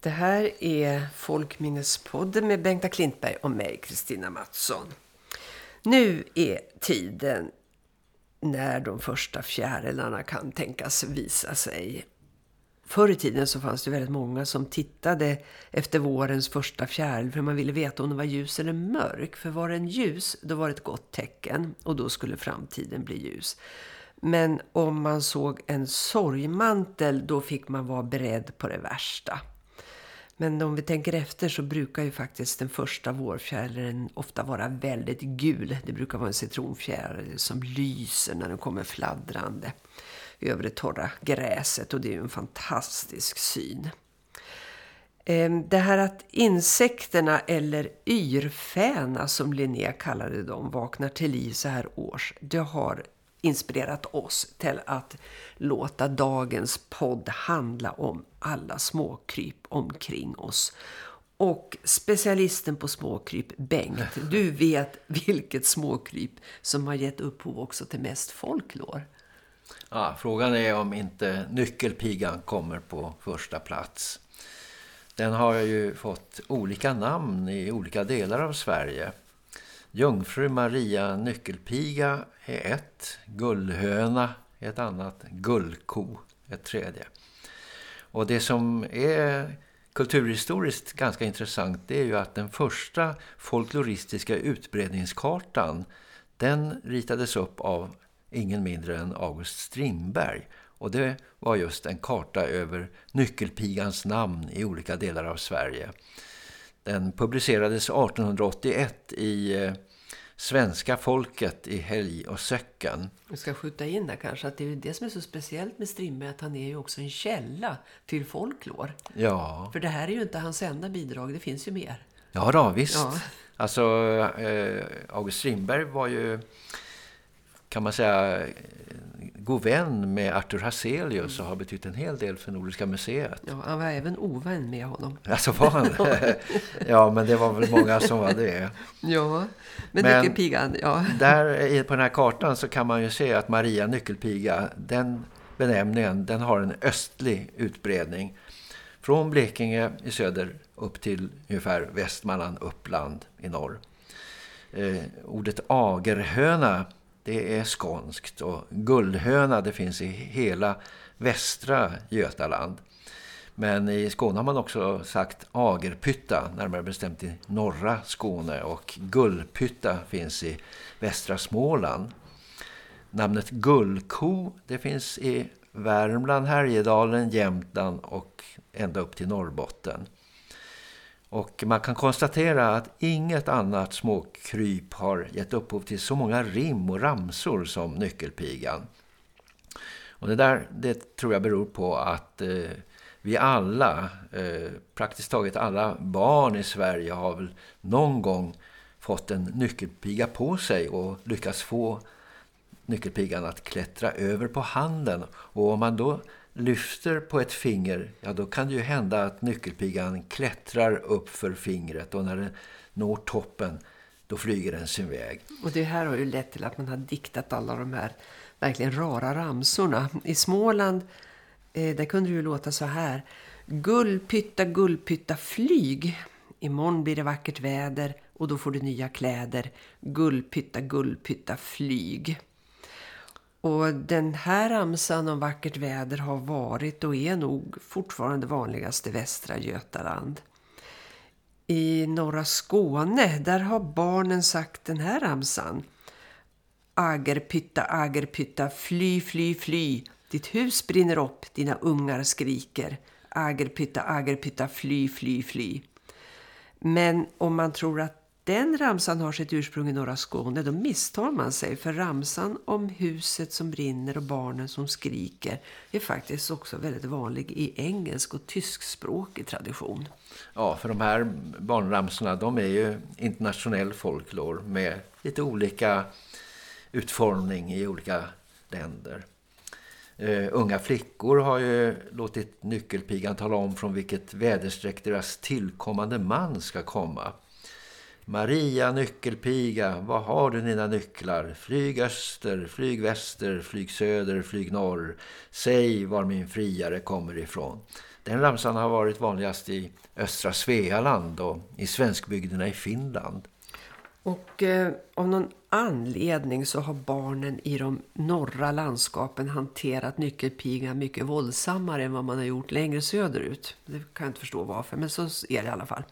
Det här är Folkminnespodden med Bengta Klintberg och mig, Kristina Mattsson. Nu är tiden när de första fjärilarna kan tänkas visa sig. Förr i tiden så fanns det väldigt många som tittade efter vårens första fjäril för man ville veta om den var ljus eller mörk. För var den ljus, då var det ett gott tecken och då skulle framtiden bli ljus. Men om man såg en sorgmantel, då fick man vara beredd på det värsta. Men om vi tänker efter så brukar ju faktiskt den första vårfjärilen ofta vara väldigt gul. Det brukar vara en citronfjäril som lyser när den kommer fladdrande över det torra gräset och det är ju en fantastisk syn. Ehm, det här att insekterna eller yrfäna som Linnea kallade dem vaknar till liv så här års, det har inspirerat oss till att låta dagens podd handla om alla småkryp omkring oss. Och specialisten på småkryp, Bengt, du vet vilket småkryp som har gett upphov också till mest folklor. Ja, frågan är om inte nyckelpigan kommer på första plats. Den har ju fått olika namn i olika delar av Sverige. Jungfru Maria Nyckelpiga är ett, Gullhöna är ett annat, Gullko ett tredje. Och det som är kulturhistoriskt ganska intressant det är ju att den första folkloristiska utbredningskartan den ritades upp av ingen mindre än August Strindberg. Och det var just en karta över nyckelpigans namn i olika delar av Sverige. Den publicerades 1881 i eh, Svenska folket i helg och söcken. Vi ska skjuta in där kanske att det är det som är så speciellt med Strindberg att han är ju också en källa till folklor. Ja. För det här är ju inte hans enda bidrag, det finns ju mer. Ja då, visst. Ja. Alltså eh, August Strindberg var ju kan man säga god vän med Arthur Hazelius och har betytt en hel del för Nordiska museet. Ja, han var även ovän med honom. Alltså var han? ja, men det var väl många som var det. Ja, men, men Nyckelpigan, ja. Där på den här kartan så kan man ju se att Maria Nyckelpiga, den benämningen, den har en östlig utbredning. Från Blekinge i söder upp till ungefär Västmanland, Uppland i norr. Eh, ordet agerhöna det är skånskt och guldhöna det finns i hela västra Götaland. Men i Skåne har man också sagt agerpytta, närmare bestämt i norra Skåne och gullpytta finns i västra Småland. Namnet gullko det finns i Värmland, Härjedalen, Jämtland och ända upp till Norrbotten. Och man kan konstatera att inget annat småkryp har gett upphov till så många rim och ramsor som nyckelpigan. Och det där det tror jag beror på att eh, vi alla, eh, praktiskt taget alla barn i Sverige har väl någon gång fått en nyckelpiga på sig och lyckats få nyckelpigan att klättra över på handen. Och om man då lyfter på ett finger, ja då kan det ju hända att nyckelpigan klättrar upp för fingret och när den når toppen då flyger den sin väg. Och det här har ju lett till att man har diktat alla de här verkligen rara ramsorna. I Småland eh, där kunde det ju låta så här. Gullpytta, gullpytta, flyg. Imorgon blir det vackert väder och då får du nya kläder. Gullpytta, gullpytta, flyg. Och den här ramsan om vackert väder har varit och är nog fortfarande vanligast i västra Götaland. I norra Skåne, där har barnen sagt den här ramsan. Agerpytta, agerpytta, fly, fly, fly. Ditt hus brinner upp, dina ungar skriker. Agerpytta, agerpytta, fly, fly, fly. Men om man tror att den ramsan har sitt ursprung i norra Skåne, då misstar man sig. För ramsan om huset som brinner och barnen som skriker är faktiskt också väldigt vanlig i engelsk och tyskspråkig tradition. Ja, för de här barnramsorna de är ju internationell folklor med lite olika utformning i olika länder. Uh, unga flickor har ju låtit nyckelpigan tala om från vilket väderstreck deras tillkommande man ska komma. Maria nyckelpiga, vad har du dina nycklar? Flyg öster, flyg väster, flyg söder, flyg norr. Säg var min friare kommer ifrån. Den ramsan har varit vanligast i östra Svealand och i svenskbygderna i Finland. Och eh, av någon anledning så har barnen i de norra landskapen hanterat nyckelpigan mycket våldsammare än vad man har gjort längre söderut. Det kan jag inte förstå varför, men så är det i alla fall.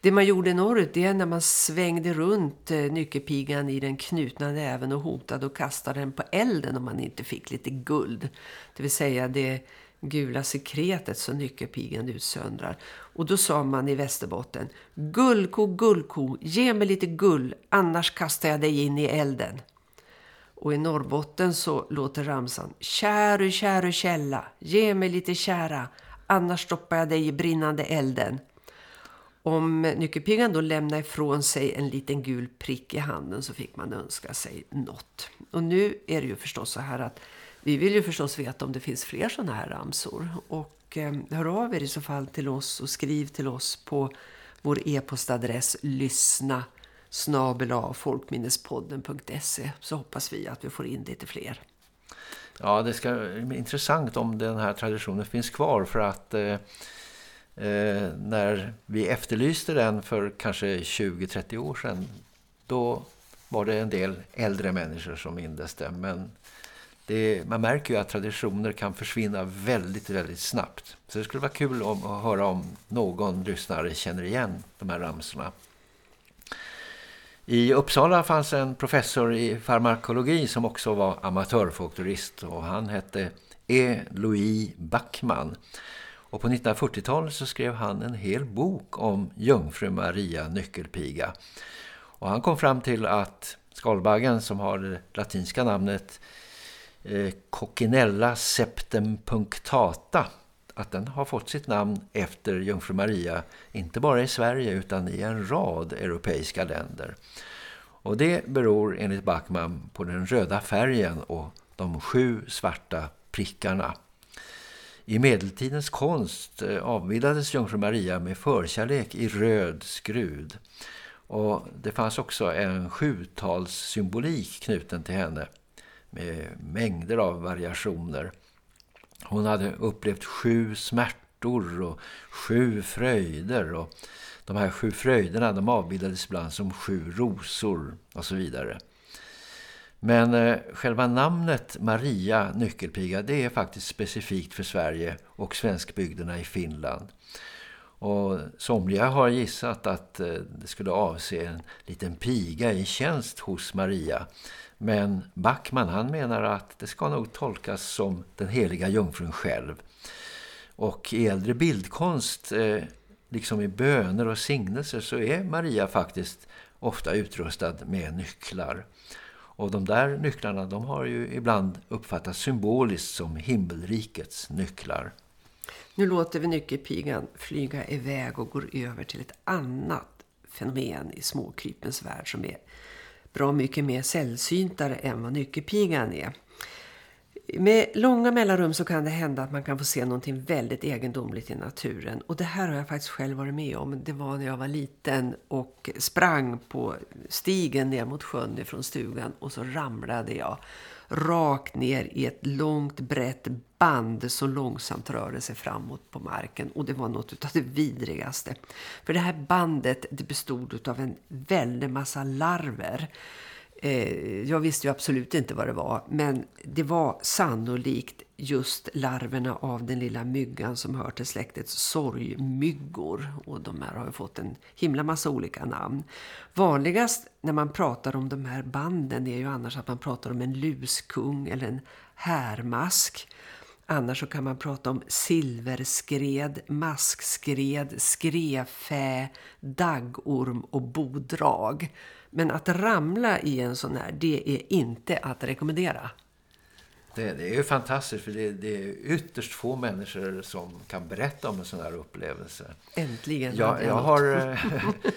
Det man gjorde norrut det är när man svängde runt eh, nyckelpigan i den knutna näven och hotade och kastade den på elden om man inte fick lite guld. Det vill säga det gula sekretet som nyckelpigan utsöndrar. Och då sa man i Västerbotten, gullko, gullko, ge mig lite gull, annars kastar jag dig in i elden. Och i Norrbotten så låter ramsan, käru, käru källa, ge mig lite kära, annars stoppar jag dig i brinnande elden. Om nyckelpigan då lämnade ifrån sig en liten gul prick i handen så fick man önska sig något. Och nu är det ju förstås så här att vi vill ju förstås veta om det finns fler sådana här ramsor. Och eh, hör av er i så fall till oss och skriv till oss på vår e-postadress lyssna snabela folkminnespodden.se så hoppas vi att vi får in lite fler. Ja, det ska bli intressant om den här traditionen finns kvar för att eh, eh när vi efterlyste den för kanske 20-30 år sedan då var det en del äldre människor som mindes det men det, man märker ju att traditioner kan försvinna väldigt, väldigt snabbt. Så det skulle vara kul om, att höra om någon lyssnare känner igen de här ramsorna. I Uppsala fanns en professor i farmakologi som också var amatörfolkturist och han hette E. Louis Backman. Och på 1940-talet så skrev han en hel bok om Jungfru Maria Nyckelpiga. Och han kom fram till att skalbaggen som har det latinska namnet eh, Coccinella septem punctata att den har fått sitt namn efter Jungfru Maria inte bara i Sverige utan i en rad europeiska länder. Och det beror enligt Backman på den röda färgen och de sju svarta prickarna. I medeltidens konst eh, avbildades Jungfru Maria med förkärlek i röd skrud. Och det fanns också en sjutalssymbolik knuten till henne med mängder av variationer. Hon hade upplevt sju smärtor och sju fröjder och de här sju fröjderna de avbildades ibland som sju rosor och så vidare. Men eh, själva namnet Maria Nyckelpiga det är faktiskt specifikt för Sverige och svenskbygderna i Finland. Och somliga har gissat att eh, det skulle avse en liten piga i tjänst hos Maria. Men Backman han menar att det ska nog tolkas som den heliga jungfrun själv. Och i äldre bildkonst, eh, liksom i böner och signelser så är Maria faktiskt ofta utrustad med nycklar. Och de där nycklarna de har ju ibland uppfattats symboliskt som himmelrikets nycklar. Nu låter vi nyckelpigan flyga iväg och går över till ett annat fenomen i småkrypens värld som är bra mycket mer sällsyntare än vad nyckelpigan är. Med långa mellanrum så kan det hända att man kan få se någonting väldigt egendomligt i naturen. Och det här har jag faktiskt själv varit med om. Det var när jag var liten och sprang på stigen ner mot sjön ifrån stugan. Och så ramlade jag rakt ner i ett långt brett band som långsamt rörde sig framåt på marken. Och det var något av det vidrigaste. För det här bandet det bestod av en väldig massa larver. Eh, jag visste ju absolut inte vad det var. Men det var sannolikt just larverna av den lilla myggan som hör till släktets sorgmyggor. Och de här har ju fått en himla massa olika namn. Vanligast när man pratar om de här banden är ju annars att man pratar om en luskung eller en härmask. Annars så kan man prata om silverskred, maskskred, skrefä, daggorm och bodrag. Men att ramla i en sån här, det är inte att rekommendera. Det, det är ju fantastiskt för det, det, är ytterst få människor som kan berätta om en sån här upplevelse. Äntligen. Jag, jag, har, eh,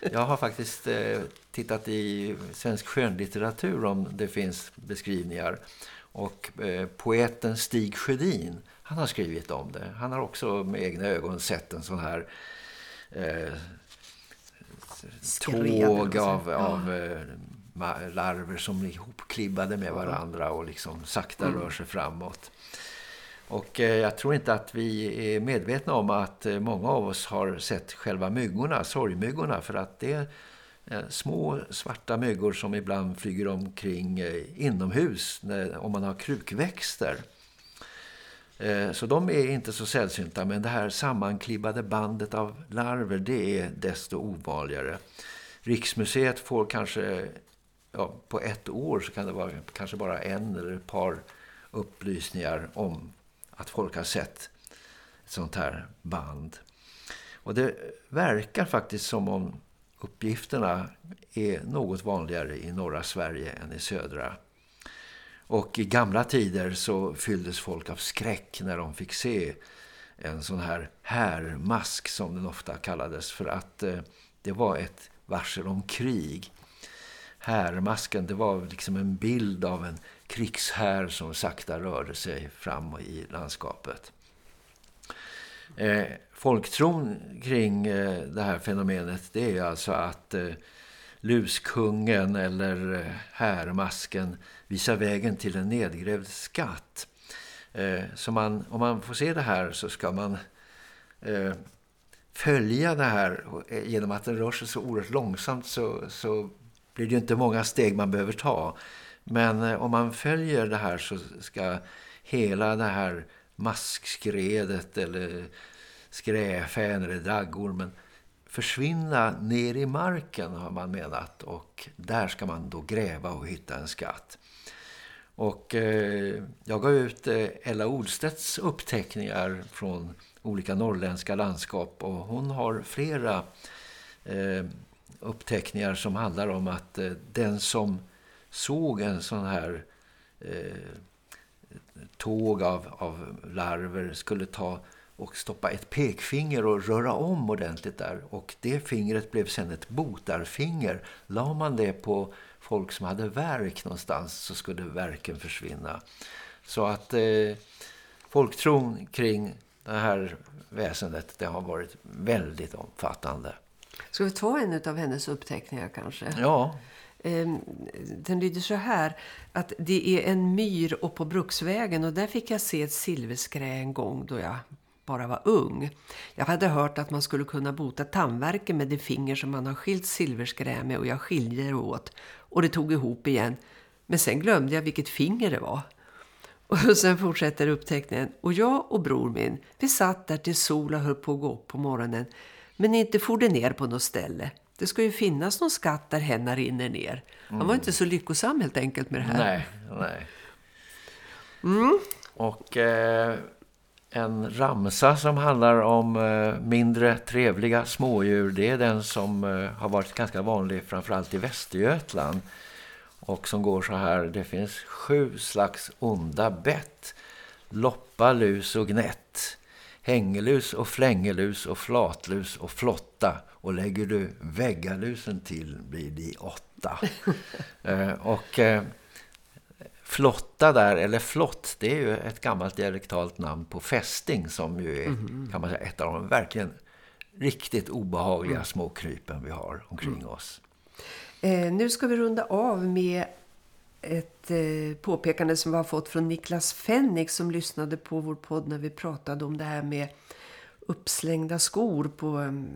jag har faktiskt eh, tittat i svensk skönlitteratur om det finns beskrivningar. Och eh, poeten Stig Sjödin, han har skrivit om det. Han har också med egna ögon sett en sån här eh, tåg av, av eh, larver som är ihopklibbade med varandra och liksom sakta mm. rör sig framåt. Och eh, jag tror inte att vi är medvetna om att eh, många av oss har sett själva myggorna, sorgmyggorna, för att det Eh, små svarta myggor som ibland flyger omkring eh, inomhus om man har krukväxter. Eh, så de är inte så sällsynta, men det här sammanklibbade bandet av larver, det är desto ovanligare. Riksmuseet får kanske, ja, på ett år så kan det vara kanske bara en eller ett par upplysningar om att folk har sett ett sånt här band. Och det verkar faktiskt som om uppgifterna är något vanligare i norra Sverige än i södra. Och i gamla tider så fylldes folk av skräck när de fick se en sån här härmask som den ofta kallades för att eh, det var ett varsel om krig. Härmasken, det var liksom en bild av en krigshär som sakta rörde sig fram i landskapet. Eh, folktron kring eh, det här fenomenet det är alltså att eh, luskungen eller eh, härmasken visar vägen till en nedgrävd skatt. Så man, om man får se det här så ska man följa det här genom att den rör sig så oerhört långsamt så, så blir det ju inte många steg man behöver ta. Men om man följer det här så ska hela det här maskskredet eller skräfän eller draggormen försvinna ner i marken har man menat. Och där ska man då gräva och hitta en skatt. Och eh, jag gav ut eh, Ella Olstedts uppteckningar från olika norrländska landskap och hon har flera eh, uppteckningar som handlar om att eh, den som såg en sån här eh, tåg av, av larver skulle ta och stoppa ett pekfinger och röra om ordentligt där. Och det fingret blev sen ett botarfinger. La man det på folk som hade verk någonstans så skulle verken försvinna. Så att eh, folktron kring det här väsendet det har varit väldigt omfattande. Ska vi ta en av hennes uppteckningar kanske? Ja. Ehm, den lyder så här att det är en myr och på Bruksvägen och där fick jag se ett silverskrä en gång då jag bara var ung. Jag hade hört att man skulle kunna bota tandvärken med det finger som man har skilt silverskrä med och jag skilde det åt och det tog ihop igen. Men sen glömde jag vilket finger det var. Och sen fortsätter uppteckningen. Och jag och bror min, vi satt där till solen höll på att gå upp på morgonen. Men inte for det ner på något ställe. Det ska ju finnas någon skatt där henne rinner ner. Han var mm. inte så lyckosam helt enkelt med det här. Nej, nej. Mm. Och eh, en ramsa som handlar om eh, mindre trevliga smådjur. Det är den som eh, har varit ganska vanlig framförallt i Västergötland. Och som går så här. Det finns sju slags onda bett. Loppa, lus och gnett. Hängelus och flängelus och flatlus och flotta. Och lägger du väggalusen till blir det åtta. eh, och eh, flotta där, eller flott, det är ju ett gammalt dialektalt namn på fästing som ju är mm. kan man säga, ett av de verkligen riktigt obehagliga mm. små krypen vi har omkring mm. oss. Eh, nu ska vi runda av med ett eh, påpekande som vi har fått från Niklas Fennik som lyssnade på vår podd när vi pratade om det här med uppslängda skor på um,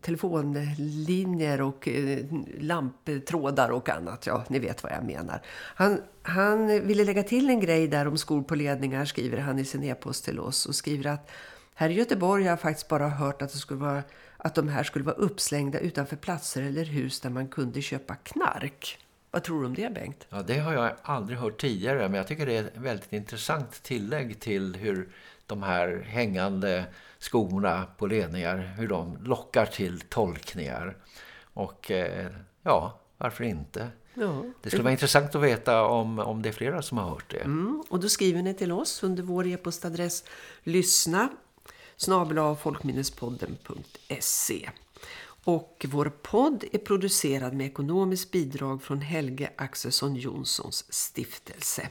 telefonlinjer och uh, lamptrådar och annat. Ja, ni vet vad jag menar. Han, han ville lägga till en grej där om skor på ledningar, skriver han i sin e-post till oss. Och skriver att här i Göteborg har jag faktiskt bara hört att, det skulle vara, att de här skulle vara uppslängda utanför platser eller hus där man kunde köpa knark. Vad tror du om det, Bengt? Ja, det har jag aldrig hört tidigare, men jag tycker det är ett väldigt intressant tillägg till hur de här hängande skorna på ledningar, hur de lockar till tolkningar. Och eh, ja, varför inte? Ja. Det skulle vara intressant att veta om, om det är flera som har hört det. Mm, och då skriver ni till oss under vår e-postadress lyssna snabelafolkminnespodden.se och vår podd är producerad med ekonomiskt bidrag från Helge Axelsson Jonssons stiftelse.